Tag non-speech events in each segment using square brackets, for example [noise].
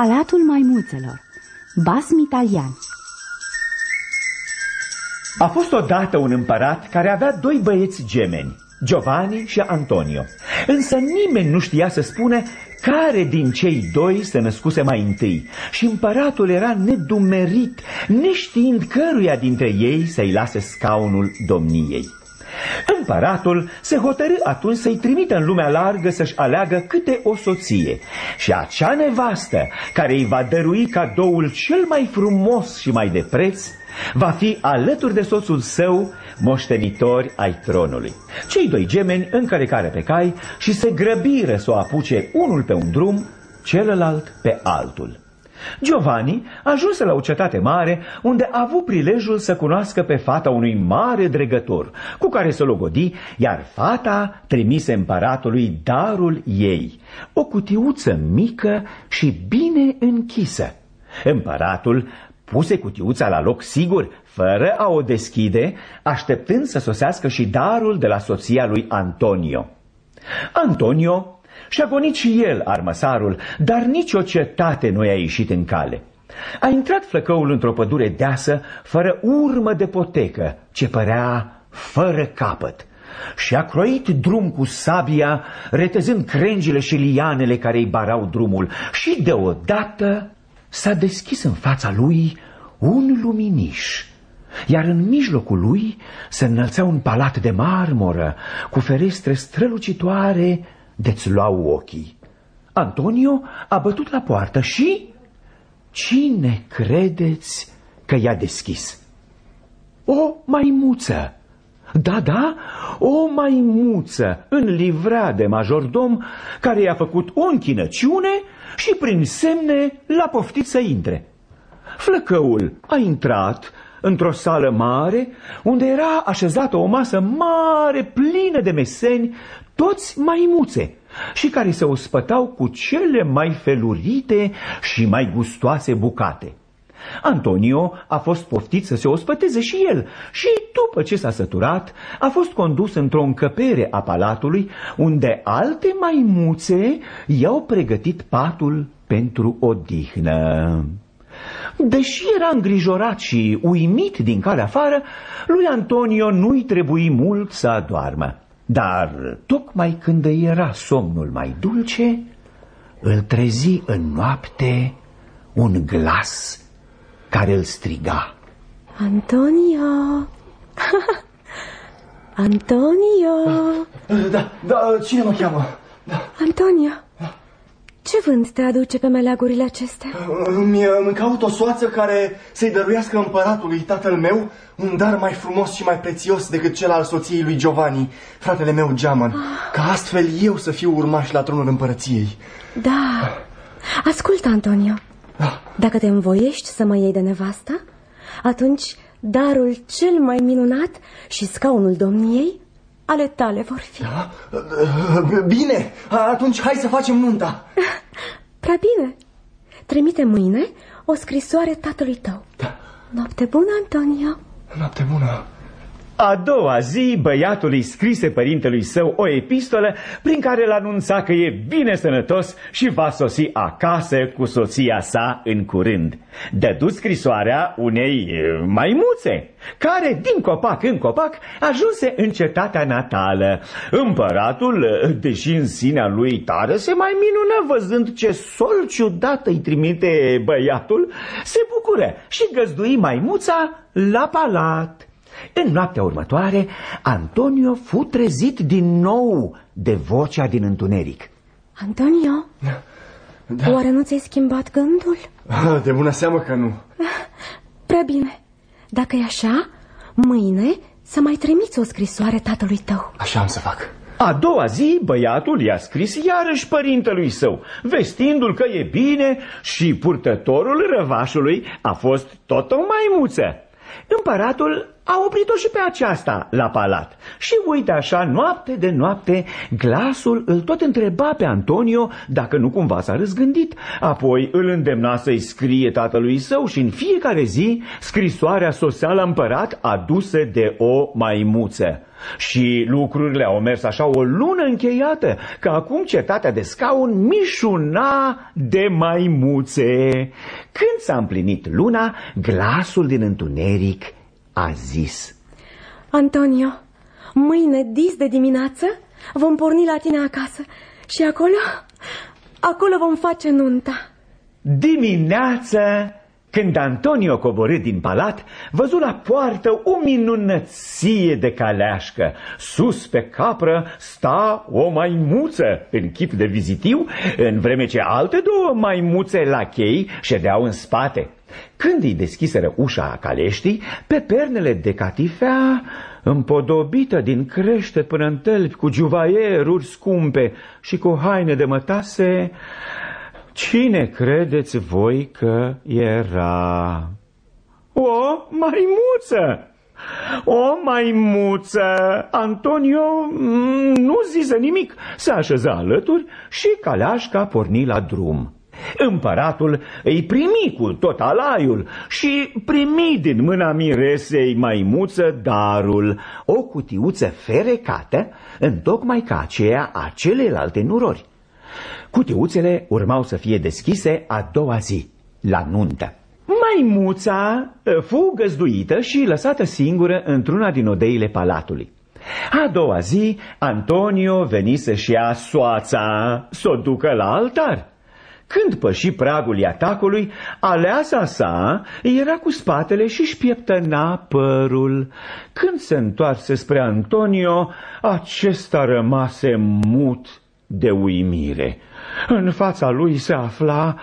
Palatul Maimuțelor Basm italian A fost odată un împărat care avea doi băieți gemeni, Giovanni și Antonio. Însă nimeni nu știa să spune care din cei doi se născuse mai întâi și împăratul era nedumerit, neștiind căruia dintre ei să-i lase scaunul domniei. Împăratul se hotărâ atunci să-i trimită în lumea largă să-și aleagă câte o soție și acea nevastă care îi va dărui cadoul cel mai frumos și mai de preț va fi alături de soțul său moștenitori ai tronului. Cei doi gemeni încălecare pe cai și se grăbiră să o apuce unul pe un drum, celălalt pe altul. Giovanni ajunse la o cetate mare unde a avut prilejul să cunoască pe fata unui mare dregător cu care să logodi, iar fata trimise împăratului darul ei, o cutiuță mică și bine închisă. Împăratul puse cutiuța la loc sigur, fără a o deschide, așteptând să sosească și darul de la soția lui Antonio. Antonio și-a gonit și el armăsarul, dar nici o cetate nu i-a ieșit în cale. A intrat flăcăul într-o pădure deasă, fără urmă de potecă, ce părea fără capăt. Și a croit drum cu sabia, retezând crengile și lianele care îi barau drumul. Și deodată s-a deschis în fața lui un luminiș, iar în mijlocul lui se înălțea un palat de marmură, cu ferestre strălucitoare de-ți luau ochii. Antonio a bătut la poartă și... Cine credeți că i-a deschis? O maimuță! Da, da, o maimuță în livrea de majordom care i-a făcut o închinăciune și prin semne l-a poftit să intre. Flăcăul a intrat într-o sală mare unde era așezată o masă mare plină de meseni, toți maimuțe, și care se ospătau cu cele mai felurite și mai gustoase bucate. Antonio a fost poftit să se ospăteze și el și, după ce s-a săturat, a fost condus într-o încăpere a palatului, unde alte maimuțe i-au pregătit patul pentru odihnă. Deși era îngrijorat și uimit din calea afară, lui Antonio nu-i trebuie mult să adoarmă. Dar tocmai când era somnul mai dulce, îl trezi în noapte un glas care îl striga. Antonio! [laughs] Antonio! Da, da, cine mă cheamă? Da. Antonio! Ce vânt te aduce pe meleagurile acestea? Îmi, îmi caut o soață care să-i dăruiască împăratului tatăl meu un dar mai frumos și mai prețios decât cel al soției lui Giovanni, fratele meu Geamăn, ah. ca astfel eu să fiu urmaș la tronul împărăției. Da. Ascultă, Antonio. Da. Dacă te învoiești să mă iei de nevasta, atunci darul cel mai minunat și scaunul domniei ale tale vor fi. Da? Bine, atunci hai să facem nunta. [laughs] Prea bine. Trimite mâine o scrisoare tatălui tău. Da. Noapte bună, Antonio. Noapte bună. A doua zi, băiatul îi scrise părintelui său o epistolă prin care îl anunța că e bine sănătos și va sosi acasă cu soția sa în curând. Dădu scrisoarea unei maimuțe, care din copac în copac ajunse în cetatea natală. Împăratul, deși în sinea lui tare, se mai minună văzând ce sol ciudat îi trimite băiatul, se bucură și găzdui maimuța la palat. În noaptea următoare, Antonio fu trezit din nou de vocea din întuneric. Antonio? Da. Oare nu ți-ai schimbat gândul? Ah, de bună seamă că nu. Prea bine. Dacă e așa, mâine să mai trimiți o scrisoare tatălui tău. Așa am să fac. A doua zi, băiatul i-a scris iarăși părintelui său, vestindu-l că e bine și purtătorul răvașului a fost tot o maimuță. Împăratul a oprit-o și pe aceasta la palat. Și uite așa, noapte de noapte, glasul îl tot întreba pe Antonio dacă nu cumva s-a răzgândit. Apoi îl îndemna să-i scrie tatălui său și în fiecare zi scrisoarea sosea la împărat adusă de o maimuță. Și lucrurile au mers așa o lună încheiată, că acum cetatea de scaun mișuna de maimuțe. Când s-a împlinit luna, glasul din întuneric a zis Antonio, mâine dis de dimineață vom porni la tine acasă și acolo, acolo vom face nunta. Dimineață, când Antonio coborâ din palat, văzu la poartă o minunăție de caleașcă. Sus pe capră sta o maimuță în chip de vizitiu, în vreme ce alte două maimuțe la chei ședeau în spate. Când îi deschiseră ușa caleștii, pe pernele de catifea, împodobită din crește până în tălpi, cu juvaieruri scumpe și cu haine de mătase, cine credeți voi că era? O maimuță! O maimuță! Antonio mm, nu zise nimic, se așeză alături și caleașca porni la drum. Împăratul îi primi cu tot alaiul și primi din mâna miresei maimuță darul, o cutiuță ferecată, întocmai ca aceea a celelalte nurori. Cutiuțele urmau să fie deschise a doua zi, la nuntă. Maimuța fu găzduită și lăsată singură într-una din odeile palatului. A doua zi, Antonio veni să-și ia soața, să o ducă la altar. Când păși pragul iatacului, aleasa sa era cu spatele și își pieptăna părul. Când se întoarse spre Antonio, acesta rămase mut de uimire. În fața lui se afla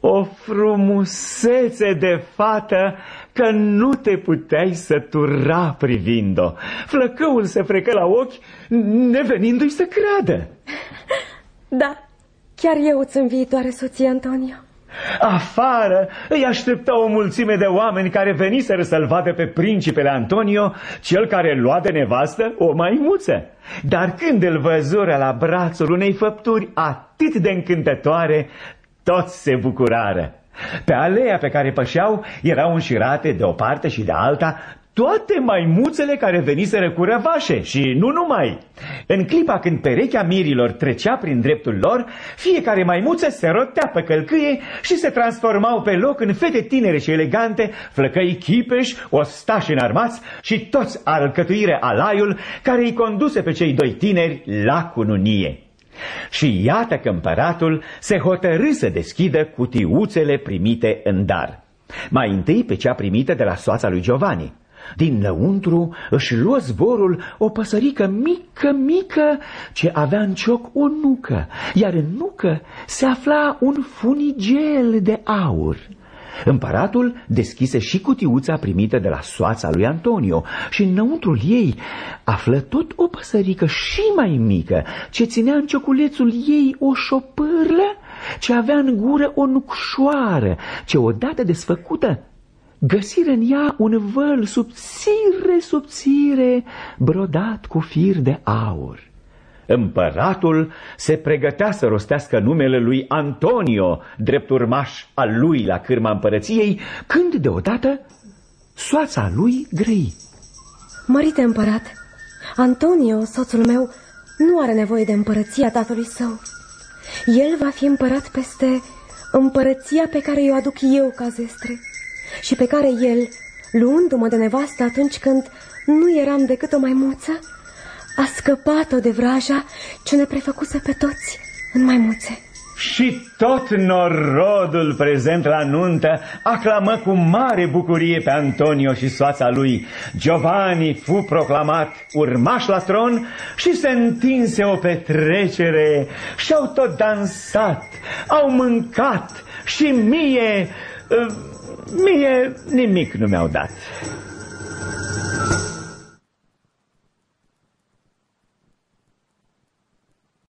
o frumusețe de fată că nu te puteai sătura privind-o. Flăcăul se frecă la ochi, nevenindu-i să creadă. [laughs] Da, Chiar eu îți viitoare soție, Antonio. Afară îi aștepta o mulțime de oameni care veniseră să-l vadă pe principele Antonio, cel care lua de nevastă o maimuță. Dar când îl văzură la brațul unei făpturi atât de încântătoare, toți se bucurară. Pe aleea pe care pășeau erau înșirate de o parte și de alta toate maimuțele care veniseră cu răvașe și nu numai. În clipa când perechea mirilor trecea prin dreptul lor, fiecare maimuță se rotea pe călcâie și se transformau pe loc în fete tinere și elegante, flăcăi chipeși, ostași înarmați și toți alcătuire alaiul care îi conduse pe cei doi tineri la cununie. Și iată că împăratul se hotărâ să deschidă cutiuțele primite în dar. Mai întâi pe cea primită de la soața lui Giovanni. Din lăuntru își luă zborul o păsărică mică, mică, ce avea în cioc o nucă, iar în nucă se afla un funigel de aur. Împăratul deschise și cutiuța primită de la soața lui Antonio și înăuntrul ei află tot o păsărică și mai mică, ce ținea în cioculețul ei o șopârlă, ce avea în gură o nucșoară, ce odată desfăcută găsiră în ea un văl subțire, subțire, brodat cu fir de aur. Împăratul se pregătea să rostească numele lui Antonio, drept urmaș al lui la cârma împărăției, când deodată soața lui grăi. Mărite împărat, Antonio, soțul meu, nu are nevoie de împărăția tatălui său. El va fi împărat peste împărăția pe care o aduc eu ca zestre și pe care el, luându-mă de nevastă atunci când nu eram decât o maimuță, a scăpat-o de vraja ce ne prefăcuse pe toți în maimuțe. Și tot norodul prezent la nuntă aclamă cu mare bucurie pe Antonio și soața lui. Giovanni fu proclamat urmaș la tron și se întinse o petrecere și-au tot dansat, au mâncat și mie Mie nimic nu mi-au dat.